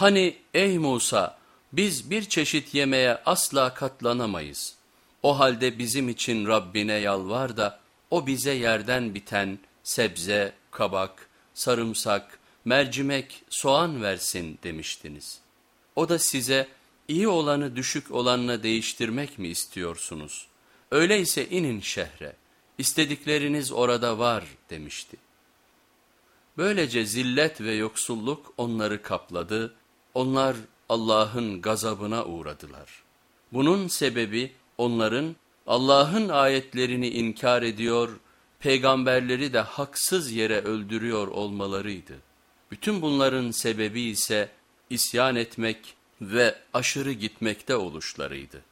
Hani ey Musa biz bir çeşit yemeğe asla katlanamayız. O halde bizim için Rabbine yalvar da o bize yerden biten sebze, kabak, sarımsak, mercimek, soğan versin demiştiniz. O da size iyi olanı düşük olanla değiştirmek mi istiyorsunuz? Öyleyse inin şehre, istedikleriniz orada var demişti. Böylece zillet ve yoksulluk onları kapladı, onlar Allah'ın gazabına uğradılar. Bunun sebebi onların Allah'ın ayetlerini inkar ediyor, peygamberleri de haksız yere öldürüyor olmalarıydı. Bütün bunların sebebi ise isyan etmek ve aşırı gitmekte oluşlarıydı.